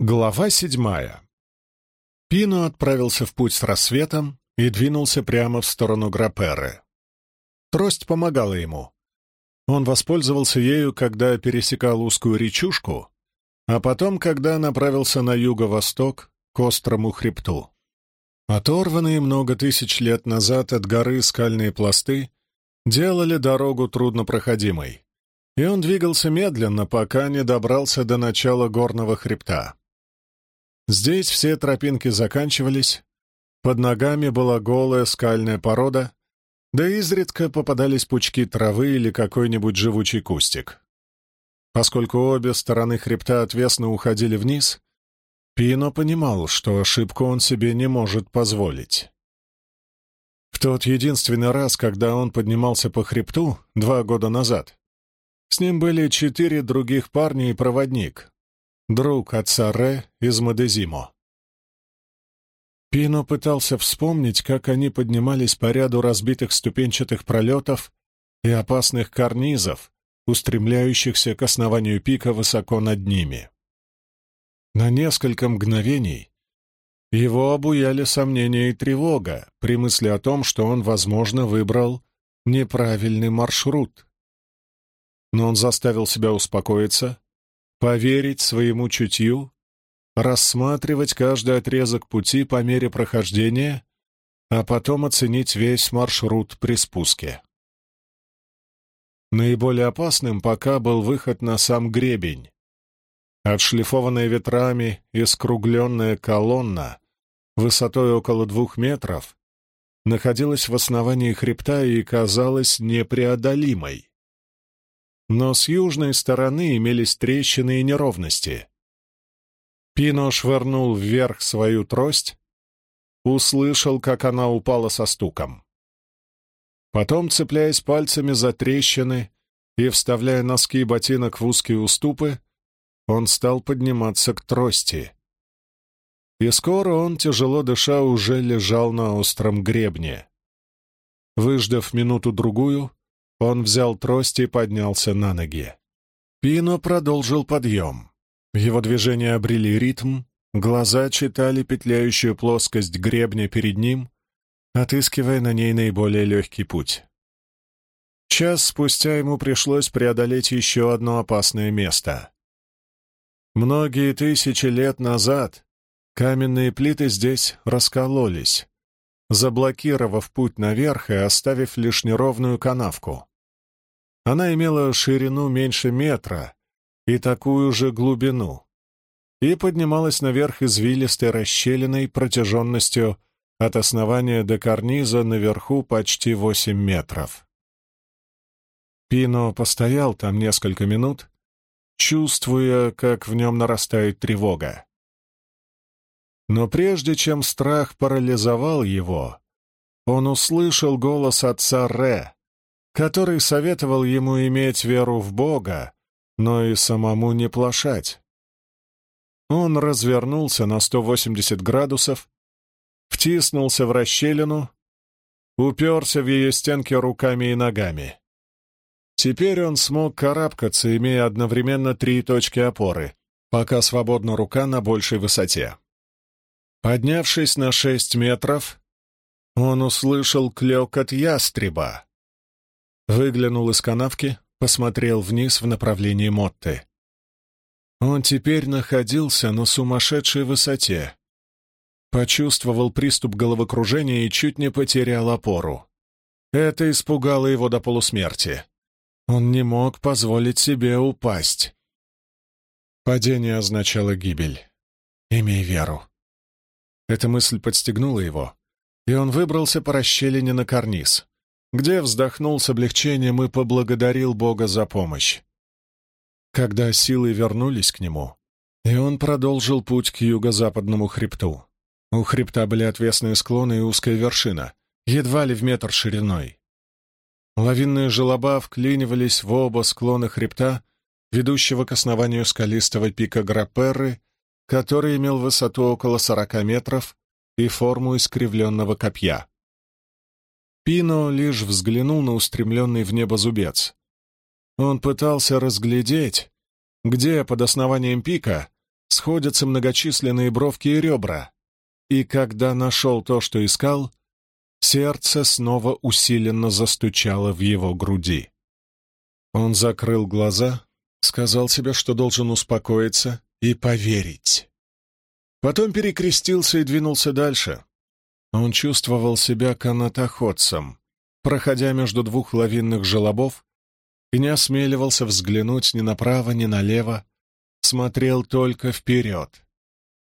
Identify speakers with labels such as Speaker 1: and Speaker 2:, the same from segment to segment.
Speaker 1: Глава седьмая. Пино отправился в путь с рассветом и двинулся прямо в сторону Граперы. Трость помогала ему. Он воспользовался ею, когда пересекал узкую речушку, а потом, когда направился на юго-восток к острому хребту. Оторванные много тысяч лет назад от горы скальные пласты делали дорогу труднопроходимой, и он двигался медленно, пока не добрался до начала горного хребта. Здесь все тропинки заканчивались, под ногами была голая скальная порода, да изредка попадались пучки травы или какой-нибудь живучий кустик. Поскольку обе стороны хребта отвесно уходили вниз, Пино понимал, что ошибку он себе не может позволить. В тот единственный раз, когда он поднимался по хребту, два года назад, с ним были четыре других парня и проводник, друг отца Ре из Мадезимо. Пино пытался вспомнить, как они поднимались по ряду разбитых ступенчатых пролетов и опасных карнизов, устремляющихся к основанию пика высоко над ними. На несколько мгновений его обуяли сомнения и тревога при мысли о том, что он, возможно, выбрал неправильный маршрут. Но он заставил себя успокоиться поверить своему чутью, рассматривать каждый отрезок пути по мере прохождения, а потом оценить весь маршрут при спуске. Наиболее опасным пока был выход на сам гребень. Отшлифованная ветрами и скругленная колонна высотой около двух метров находилась в основании хребта и казалась непреодолимой но с южной стороны имелись трещины и неровности. Пино швырнул вверх свою трость, услышал, как она упала со стуком. Потом, цепляясь пальцами за трещины и вставляя носки ботинок в узкие уступы, он стал подниматься к трости. И скоро он, тяжело дыша, уже лежал на остром гребне. Выждав минуту-другую, он взял трость и поднялся на ноги. Пино продолжил подъем. Его движения обрели ритм, глаза читали петляющую плоскость гребня перед ним, отыскивая на ней наиболее легкий путь. Час спустя ему пришлось преодолеть еще одно опасное место. Многие тысячи лет назад каменные плиты здесь раскололись, заблокировав путь наверх и оставив лишь неровную канавку. Она имела ширину меньше метра и такую же глубину, и поднималась наверх извилистой расщелиной протяженностью от основания до карниза наверху почти восемь метров. Пино постоял там несколько минут, чувствуя, как в нем нарастает тревога. Но прежде чем страх парализовал его, он услышал голос отца Ре, который советовал ему иметь веру в Бога, но и самому не плашать. Он развернулся на 180 градусов, втиснулся в расщелину, уперся в ее стенки руками и ногами. Теперь он смог карабкаться, имея одновременно три точки опоры, пока свободна рука на большей высоте. Поднявшись на шесть метров, он услышал клёкот ястреба, Выглянул из канавки, посмотрел вниз в направлении Мотты. Он теперь находился на сумасшедшей высоте. Почувствовал приступ головокружения и чуть не потерял опору. Это испугало его до полусмерти. Он не мог позволить себе упасть. Падение означало гибель. Имей веру. Эта мысль подстегнула его, и он выбрался по расщелине на карниз где вздохнул с облегчением и поблагодарил Бога за помощь. Когда силы вернулись к нему, и он продолжил путь к юго-западному хребту. У хребта были отвесные склоны и узкая вершина, едва ли в метр шириной. Лавинные желоба вклинивались в оба склона хребта, ведущего к основанию скалистого пика Граперры, который имел высоту около сорока метров и форму искривленного копья. Пино лишь взглянул на устремленный в небо зубец. Он пытался разглядеть, где под основанием пика сходятся многочисленные бровки и ребра, и когда нашел то, что искал, сердце снова усиленно застучало в его груди. Он закрыл глаза, сказал себе, что должен успокоиться и поверить. Потом перекрестился и двинулся дальше. Он чувствовал себя канатоходцем, проходя между двух лавинных желобов, и не осмеливался взглянуть ни направо, ни налево, смотрел только вперед,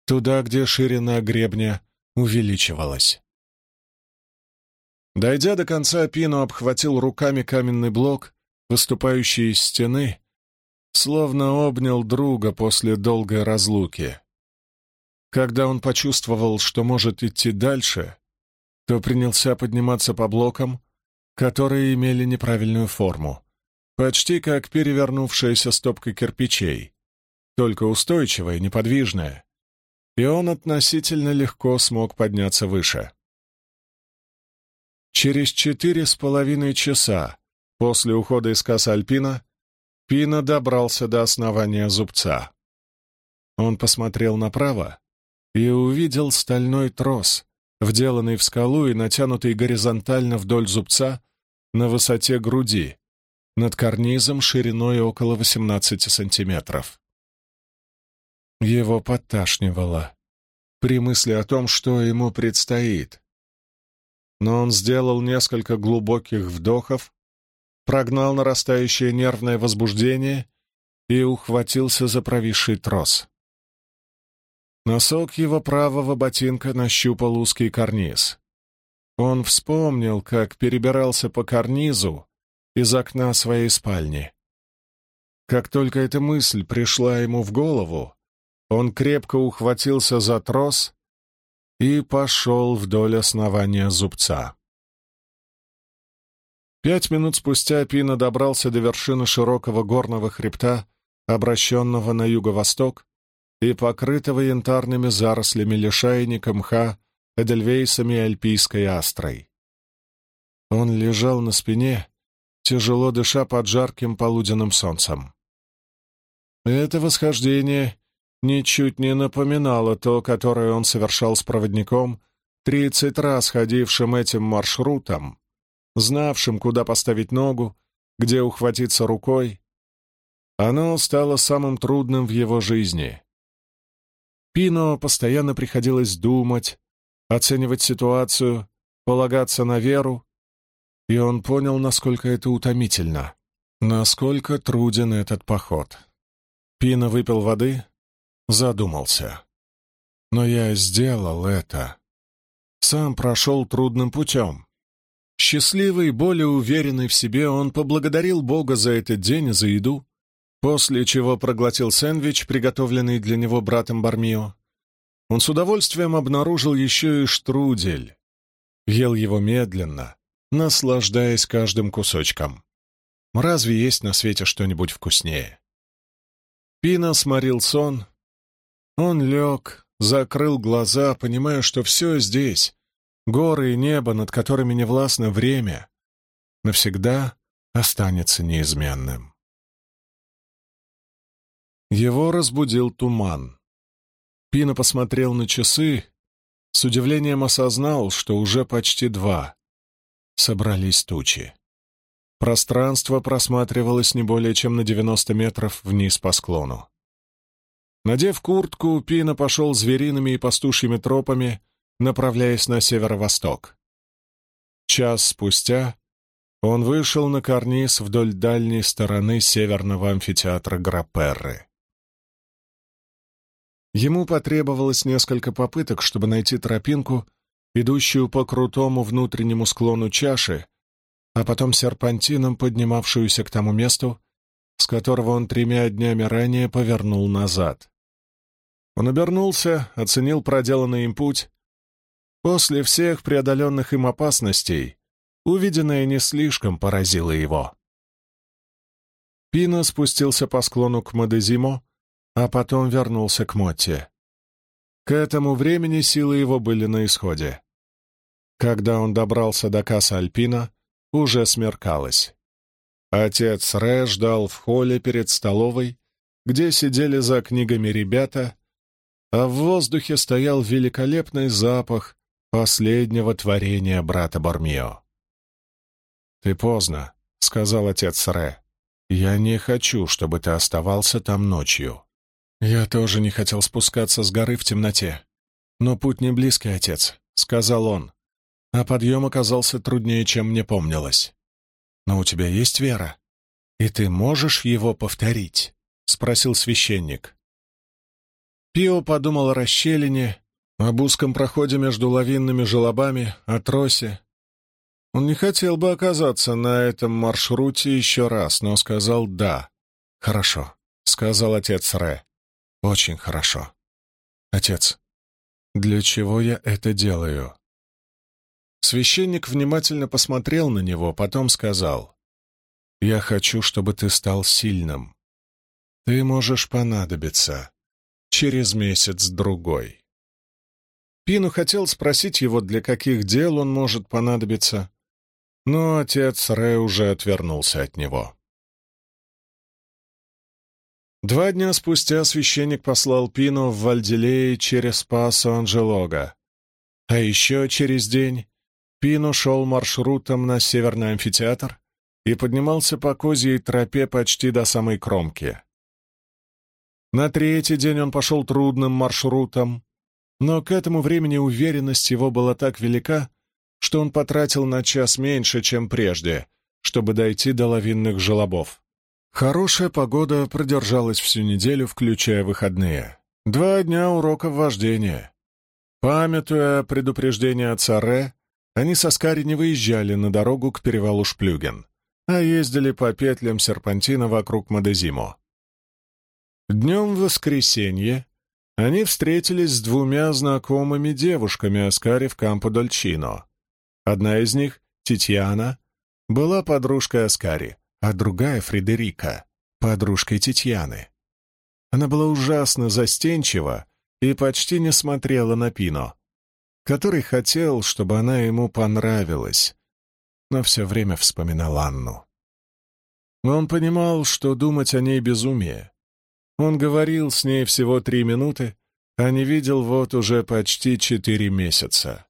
Speaker 1: туда, где ширина гребня увеличивалась. Дойдя до конца, Пино обхватил руками каменный блок, выступающий из стены, словно обнял друга после долгой разлуки. Когда он почувствовал, что может идти дальше, то принялся подниматься по блокам, которые имели неправильную форму, почти как перевернувшаяся стопка кирпичей, только устойчивая, неподвижная, и он относительно легко смог подняться выше. Через четыре с половиной часа после ухода из касса Альпина Пина добрался до основания зубца. Он посмотрел направо и увидел стальной трос, вделанный в скалу и натянутый горизонтально вдоль зубца на высоте груди, над карнизом шириной около 18 сантиметров. Его подташнивало при мысли о том, что ему предстоит. Но он сделал несколько глубоких вдохов, прогнал нарастающее нервное возбуждение и ухватился за провисший трос. Носок его правого ботинка нащупал узкий карниз. Он вспомнил, как перебирался по карнизу из окна своей спальни. Как только эта мысль пришла ему в голову, он крепко ухватился за трос и пошел вдоль основания зубца. Пять минут спустя Пина добрался до вершины широкого горного хребта, обращенного на юго-восток и покрытого янтарными зарослями лишайника мха, эдельвейсами и альпийской астрой. Он лежал на спине, тяжело дыша под жарким полуденным солнцем. Это восхождение ничуть не напоминало то, которое он совершал с проводником, тридцать раз ходившим этим маршрутом, знавшим, куда поставить ногу, где ухватиться рукой. Оно стало самым трудным в его жизни. Пино постоянно приходилось думать, оценивать ситуацию, полагаться на веру, и он понял, насколько это утомительно, насколько труден этот поход. Пино выпил воды, задумался. Но я сделал это. Сам прошел трудным путем. Счастливый, более уверенный в себе, он поблагодарил Бога за этот день и за еду, после чего проглотил сэндвич, приготовленный для него братом Бармио. Он с удовольствием обнаружил еще и штрудель. Ел его медленно, наслаждаясь каждым кусочком. Разве есть на свете что-нибудь вкуснее? Пина сморил сон. Он лег, закрыл глаза, понимая, что все здесь, горы и небо, над которыми не властно время, навсегда останется неизменным. Его разбудил туман. Пина посмотрел на часы, с удивлением осознал, что уже почти два. Собрались тучи. Пространство просматривалось не более чем на 90 метров вниз по склону. Надев куртку, Пина пошел звериными и пастушьими тропами, направляясь на северо-восток. Час спустя он вышел на карниз вдоль дальней стороны северного амфитеатра Граперры. Ему потребовалось несколько попыток, чтобы найти тропинку, идущую по крутому внутреннему склону чаши, а потом серпантином поднимавшуюся к тому месту, с которого он тремя днями ранее повернул назад. Он обернулся, оценил проделанный им путь. После всех преодоленных им опасностей увиденное не слишком поразило его. Пина спустился по склону к Мадезимо, а потом вернулся к Мотте. К этому времени силы его были на исходе. Когда он добрался до касса Альпина, уже смеркалось. Отец Ре ждал в холле перед столовой, где сидели за книгами ребята, а в воздухе стоял великолепный запах последнего творения брата Бармио. «Ты поздно», — сказал отец Ре. «Я не хочу, чтобы ты оставался там ночью». «Я тоже не хотел спускаться с горы в темноте. Но путь не близкий, отец», — сказал он. «А подъем оказался труднее, чем мне помнилось. Но у тебя есть вера, и ты можешь его повторить?» — спросил священник. Пио подумал о расщелине, об узком проходе между лавинными желобами, о тросе. Он не хотел бы оказаться на этом маршруте еще раз, но сказал «да». «Хорошо», — сказал отец Ре. Очень хорошо. Отец, для чего я это делаю? Священник внимательно посмотрел на него, потом сказал, «Я хочу, чтобы ты стал сильным. Ты можешь понадобиться через месяц-другой». Пину хотел спросить его, для каких дел он может понадобиться, но отец Рэ уже отвернулся от него. Два дня спустя священник послал Пину в Вальделее через Пасо Анджелога. А еще через день Пину шел маршрутом на Северный амфитеатр и поднимался по козьей тропе почти до самой кромки. На третий день он пошел трудным маршрутом, но к этому времени уверенность его была так велика, что он потратил на час меньше, чем прежде, чтобы дойти до лавинных желобов. Хорошая погода продержалась всю неделю, включая выходные. Два дня уроков вождения. Памятуя предупреждение отца Ре, они со Скари не выезжали на дорогу к перевалу Шплюген, а ездили по петлям серпантина вокруг Мадезимо. Днем в воскресенье они встретились с двумя знакомыми девушками Аскари в Кампо-Дольчино. Одна из них, Титьяна, была подружкой Аскари, а другая — Фредерика, подружкой Титьяны. Она была ужасно застенчива и почти не смотрела на Пино, который хотел, чтобы она ему понравилась, но все время вспоминал Анну. Он понимал, что думать о ней безумие. Он говорил с ней всего три минуты, а не видел вот уже почти четыре месяца.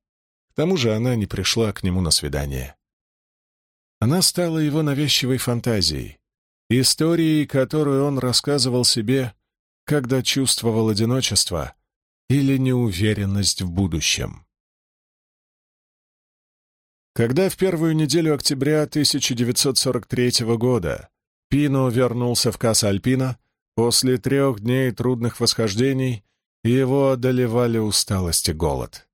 Speaker 1: К тому же она не пришла к нему на свидание. Она стала его навязчивой фантазией, историей, которую он рассказывал себе, когда чувствовал одиночество или неуверенность в будущем. Когда в первую неделю октября 1943 года Пино вернулся в Касса-Альпина, после трех дней трудных восхождений его одолевали усталость и голод.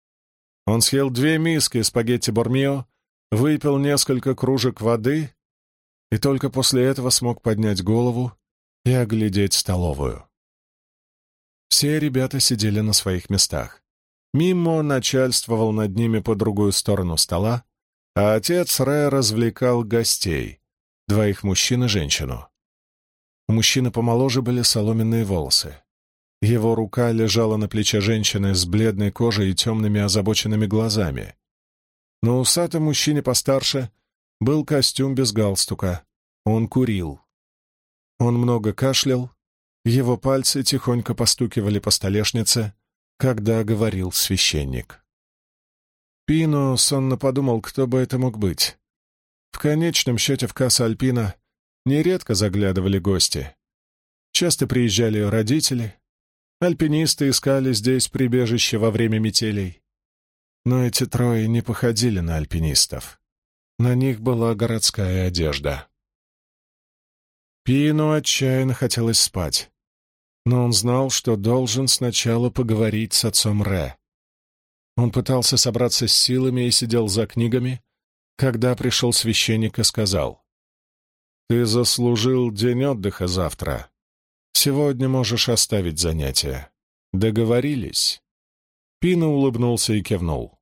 Speaker 1: Он съел две миски спагетти Бормио выпил несколько кружек воды и только после этого смог поднять голову и оглядеть столовую. Все ребята сидели на своих местах. Мимо начальствовал над ними по другую сторону стола, а отец Рэ развлекал гостей, двоих мужчин и женщину. У мужчины помоложе были соломенные волосы. Его рука лежала на плече женщины с бледной кожей и темными озабоченными глазами. На усатом мужчине постарше был костюм без галстука. Он курил. Он много кашлял, его пальцы тихонько постукивали по столешнице, когда говорил священник. Пино сонно подумал, кто бы это мог быть. В конечном счете в касса Альпина нередко заглядывали гости. Часто приезжали родители, альпинисты искали здесь прибежище во время метелей. Но эти трое не походили на альпинистов. На них была городская одежда. Пину отчаянно хотелось спать, но он знал, что должен сначала поговорить с отцом Ре. Он пытался собраться с силами и сидел за книгами, когда пришел священник и сказал, «Ты заслужил день отдыха завтра. Сегодня можешь оставить занятия. Договорились?» Пина улыбнулся и кивнул.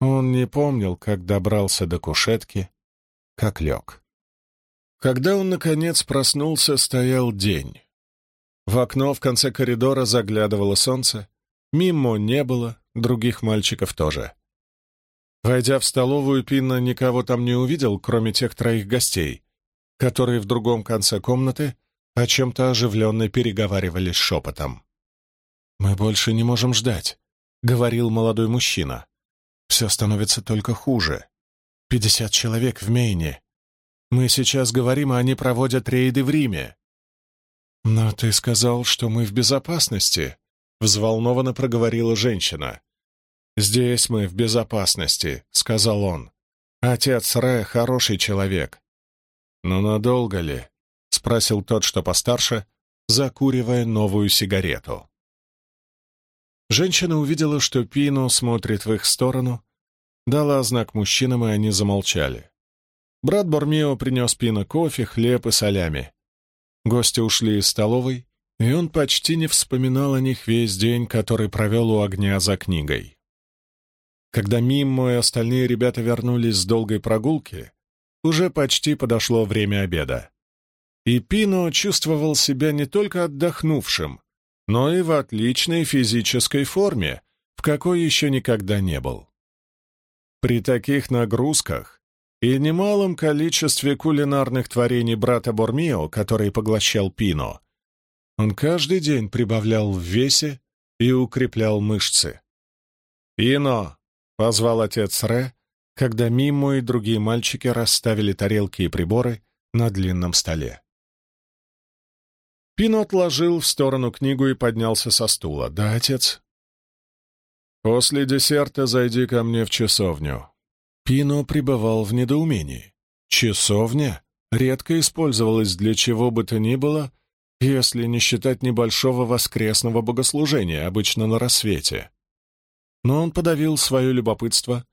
Speaker 1: Он не помнил, как добрался до кушетки, как лег. Когда он, наконец, проснулся, стоял день. В окно в конце коридора заглядывало солнце, мимо не было, других мальчиков тоже. Войдя в столовую, Пинна никого там не увидел, кроме тех троих гостей, которые в другом конце комнаты о чем-то оживленно переговаривались шепотом. «Мы больше не можем ждать», — говорил молодой мужчина. «Все становится только хуже. Пятьдесят человек в Мейне. Мы сейчас говорим, а они проводят рейды в Риме». «Но ты сказал, что мы в безопасности», — взволнованно проговорила женщина. «Здесь мы в безопасности», — сказал он. «Отец Ре — хороший человек». «Но надолго ли?» — спросил тот, что постарше, закуривая новую сигарету. Женщина увидела, что Пино смотрит в их сторону, дала знак мужчинам, и они замолчали. Брат Бормио принес Пино кофе, хлеб и солями. Гости ушли из столовой, и он почти не вспоминал о них весь день, который провел у огня за книгой. Когда Миммо и остальные ребята вернулись с долгой прогулки, уже почти подошло время обеда. И Пино чувствовал себя не только отдохнувшим, но и в отличной физической форме, в какой еще никогда не был. При таких нагрузках и немалом количестве кулинарных творений брата Бормио, который поглощал Пино, он каждый день прибавлял в весе и укреплял мышцы. «Пино!» — позвал отец Ре, когда Мимо и другие мальчики расставили тарелки и приборы на длинном столе. Пино отложил в сторону книгу и поднялся со стула. «Да, отец?» «После десерта зайди ко мне в часовню». Пино пребывал в недоумении. «Часовня?» редко использовалась для чего бы то ни было, если не считать небольшого воскресного богослужения, обычно на рассвете. Но он подавил свое любопытство,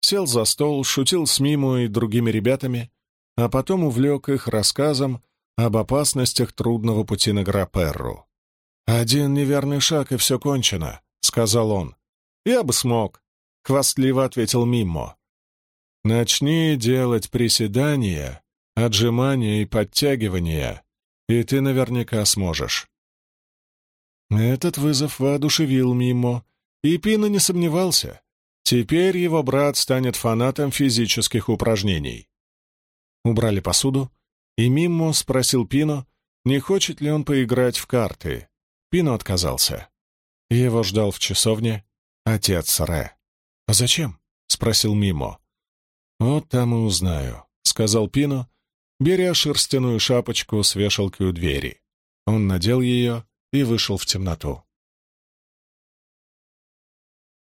Speaker 1: сел за стол, шутил с Миму и другими ребятами, а потом увлек их рассказом об опасностях трудного пути на Граперру. «Один неверный шаг, и все кончено», — сказал он. «Я бы смог», — хвастливо ответил Миммо. «Начни делать приседания, отжимания и подтягивания, и ты наверняка сможешь». Этот вызов воодушевил Миммо, и Пина не сомневался. Теперь его брат станет фанатом физических упражнений. Убрали посуду, и Миммо спросил Пино, не хочет ли он поиграть в карты. Пино отказался. Его ждал в часовне отец Ре. «А зачем?» — спросил Мимо. «Вот там и узнаю», — сказал Пино, беря шерстяную шапочку с вешалки у двери. Он надел ее и вышел в темноту.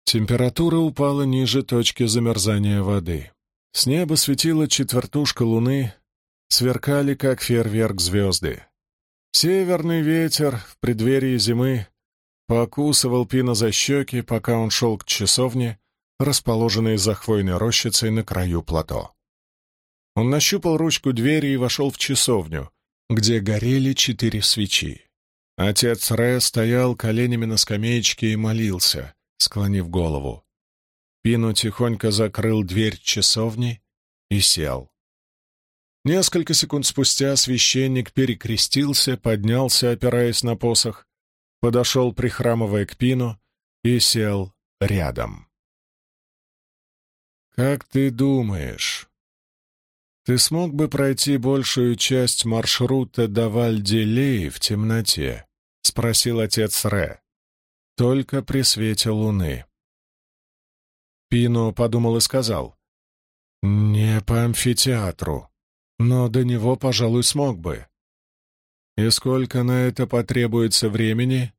Speaker 1: Температура упала ниже точки замерзания воды. С неба светила четвертушка луны, сверкали, как фейерверк звезды. Северный ветер в преддверии зимы покусывал Пина за щеки, пока он шел к часовне, расположенной за хвойной рощицей на краю плато. Он нащупал ручку двери и вошел в часовню, где горели четыре свечи. Отец Ре стоял коленями на скамеечке и молился, склонив голову. Пину тихонько закрыл дверь часовни и сел. Несколько секунд спустя священник перекрестился, поднялся, опираясь на посох, подошел, прихрамывая к Пину, и сел рядом. «Как ты думаешь, ты смог бы пройти большую часть маршрута до Вальделеи в темноте?» — спросил отец Ре. «Только при свете луны». Пино подумал и сказал. «Не по амфитеатру, но до него, пожалуй, смог бы. И сколько на это потребуется времени?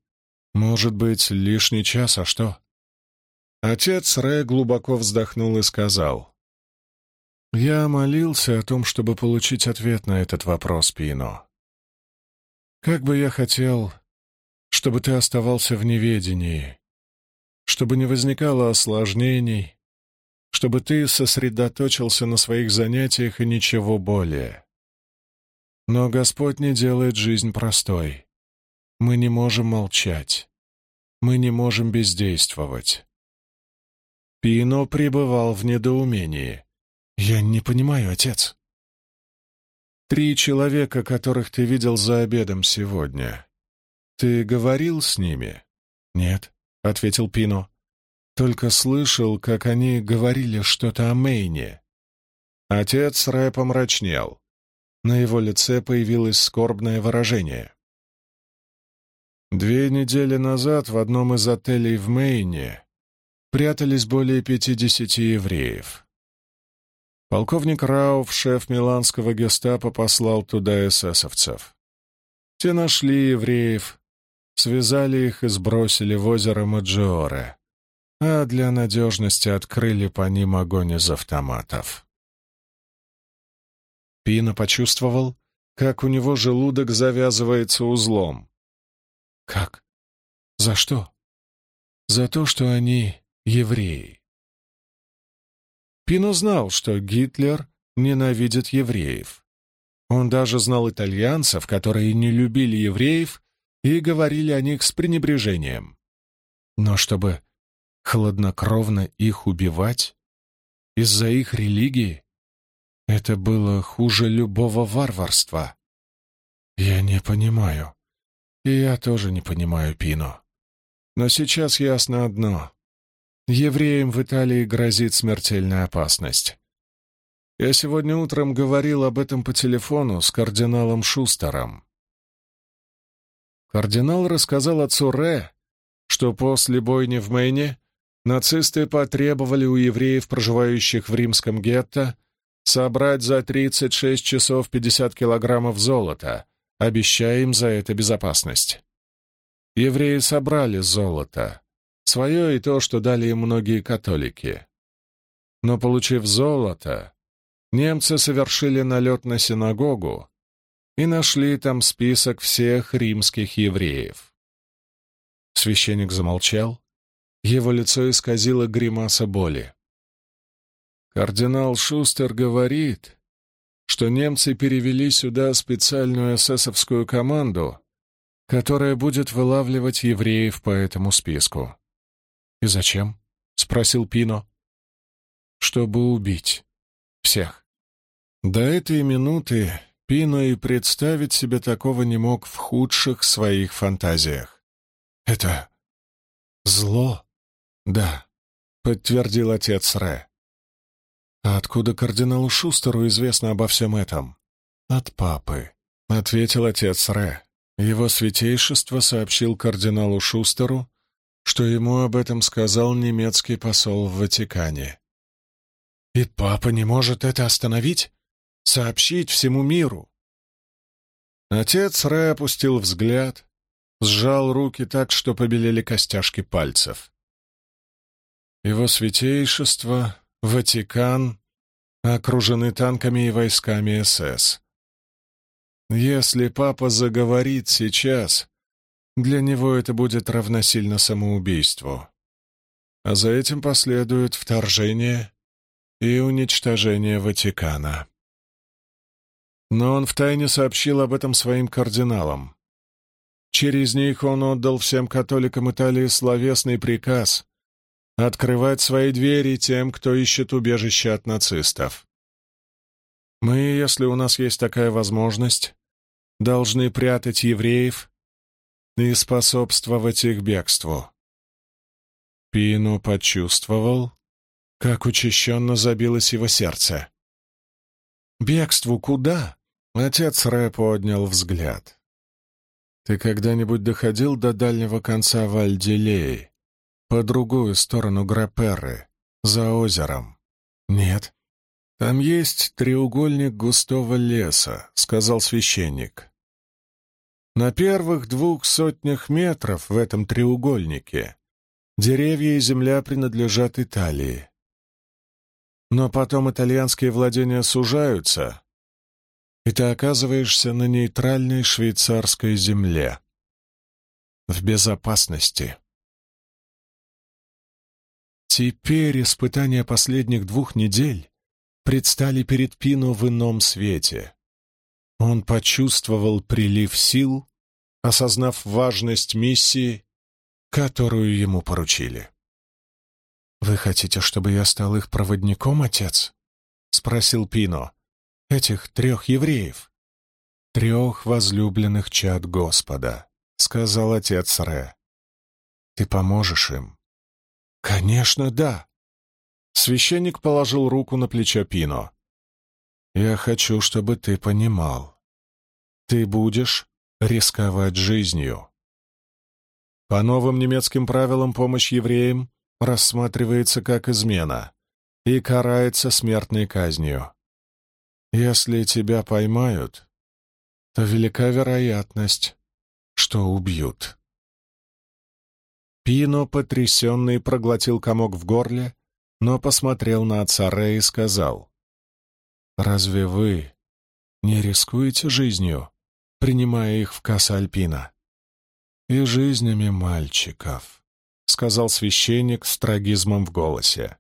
Speaker 1: Может быть, лишний час, а что?» Отец Ре глубоко вздохнул и сказал. «Я молился о том, чтобы получить ответ на этот вопрос, Пино. Как бы я хотел, чтобы ты оставался в неведении, чтобы не возникало осложнений, чтобы ты сосредоточился на своих занятиях и ничего более. Но Господь не делает жизнь простой. Мы не можем молчать. Мы не можем бездействовать. Пино пребывал в недоумении. «Я не понимаю, отец». «Три человека, которых ты видел за обедом сегодня. Ты говорил с ними?» «Нет», — ответил Пино. «Только слышал, как они говорили что-то о Мейне». Отец Рэ помрачнел. На его лице появилось скорбное выражение. Две недели назад в одном из отелей в Мейне прятались более пятидесяти евреев. Полковник Рауф, шеф миланского гестапо, послал туда эсэсовцев. Те нашли евреев, связали их и сбросили в озеро Маджиоре, а для надежности открыли по ним огонь из автоматов. Пина почувствовал, как у него желудок завязывается узлом. Как? За что? За то, что они евреи. Пино знал, что Гитлер ненавидит евреев. Он даже знал итальянцев, которые не любили евреев и говорили о них с пренебрежением. Но чтобы хладнокровно их убивать из-за их религии, это было хуже любого варварства. Я не понимаю. И я тоже не понимаю Пино. Но сейчас ясно одно. Евреям в Италии грозит смертельная опасность. Я сегодня утром говорил об этом по телефону с кардиналом Шустером. Кардинал рассказал отцу Ре, что после бойни в Мэйне нацисты потребовали у евреев, проживающих в римском гетто, собрать за 36 часов 50 килограммов золота, обещая им за это безопасность. Евреи собрали золото, свое и то, что дали им многие католики. Но, получив золото, немцы совершили налет на синагогу и нашли там список всех римских евреев. Священник замолчал, его лицо исказило гримаса боли. Кардинал Шустер говорит, что немцы перевели сюда специальную эсэсовскую команду, которая будет вылавливать евреев по этому списку. «И зачем?» — спросил Пино. «Чтобы убить. Всех». До этой минуты Пино и представить себе такого не мог в худших своих фантазиях. «Это зло?» «Да», — подтвердил отец Ре. «А откуда кардиналу Шустеру известно обо всем этом?» «От папы», — ответил отец Ре. Его святейшество сообщил кардиналу Шустеру, что ему об этом сказал немецкий посол в Ватикане. «И папа не может это остановить? Сообщить всему миру?» Отец Ре опустил взгляд, сжал руки так, что побелели костяшки пальцев. Его святейшество Ватикан окружены танками и войсками СС. Если папа заговорит сейчас, для него это будет равносильно самоубийству. А за этим последует вторжение и уничтожение Ватикана. Но он втайне сообщил об этом своим кардиналам. Через них он отдал всем католикам Италии словесный приказ открывать свои двери тем, кто ищет убежище от нацистов. Мы, если у нас есть такая возможность, должны прятать евреев и способствовать их бегству. Пино почувствовал, как учащенно забилось его сердце. «Бегству куда?» — отец Рэ поднял взгляд. «Ты когда-нибудь доходил до дальнего конца Вальдилеи?» По другую сторону Граперры, за озером. Нет. Там есть треугольник густого леса, сказал священник. На первых двух сотнях метров в этом треугольнике деревья и земля принадлежат Италии. Но потом итальянские владения сужаются, и ты оказываешься на нейтральной швейцарской земле. В безопасности. Теперь испытания последних двух недель предстали перед Пино в ином свете. Он почувствовал прилив сил, осознав важность миссии, которую ему поручили. «Вы хотите, чтобы я стал их проводником, отец?» — спросил Пино. «Этих трех евреев?» «Трех возлюбленных чад Господа», — сказал отец Ре. «Ты поможешь им, «Конечно, да!» Священник положил руку на плечо Пино. «Я хочу, чтобы ты понимал. Ты будешь рисковать жизнью. По новым немецким правилам помощь евреям рассматривается как измена и карается смертной казнью. Если тебя поймают, то велика вероятность, что убьют. Пино, потрясенный, проглотил комок в горле, но посмотрел на отца Ре и сказал, «Разве вы не рискуете жизнью, принимая их в касса Альпина?» «И жизнями мальчиков», — сказал священник с трагизмом в голосе.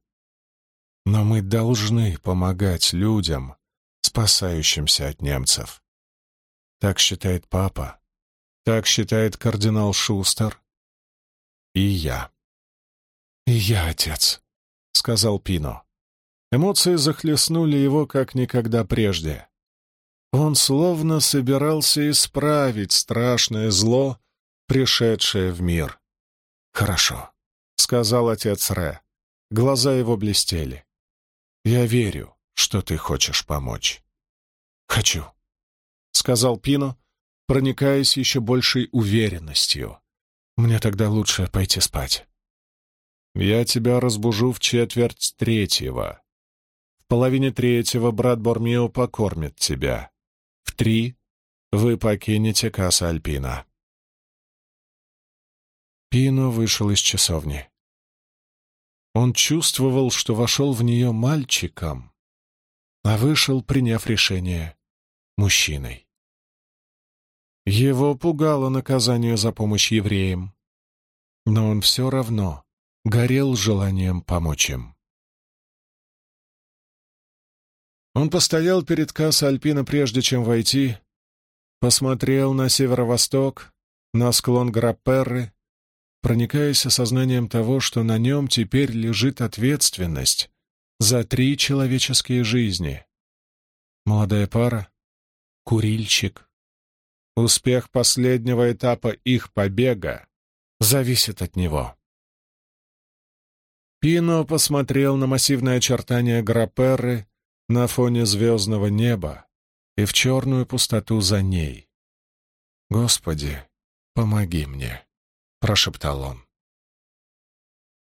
Speaker 1: «Но мы должны помогать людям, спасающимся от немцев. Так считает папа, так считает кардинал Шустер, и я. «И я, отец», — сказал Пино. Эмоции захлестнули его, как никогда прежде. Он словно собирался исправить страшное зло, пришедшее в мир. «Хорошо», — сказал отец Ре. Глаза его блестели. «Я верю, что ты хочешь помочь». «Хочу», — сказал Пино, проникаясь еще большей уверенностью. Мне тогда лучше пойти спать. Я тебя разбужу в четверть третьего. В половине третьего брат Бормио покормит тебя. В три вы покинете Касса Альпина. Пино вышел из часовни. Он чувствовал, что вошел в нее мальчиком, а вышел, приняв решение, мужчиной. Его пугало наказание за помощь евреям, но он все равно горел желанием помочь им. Он постоял перед кассой Альпина, прежде чем войти, посмотрел на северо-восток, на склон Грапперры, проникаясь осознанием того, что на нем теперь лежит ответственность за три человеческие жизни. Молодая пара, курильщик, Успех последнего этапа их побега зависит от него. Пино посмотрел на массивные очертания Граперры на фоне звездного неба и в черную пустоту за ней. «Господи, помоги мне!» — прошептал он.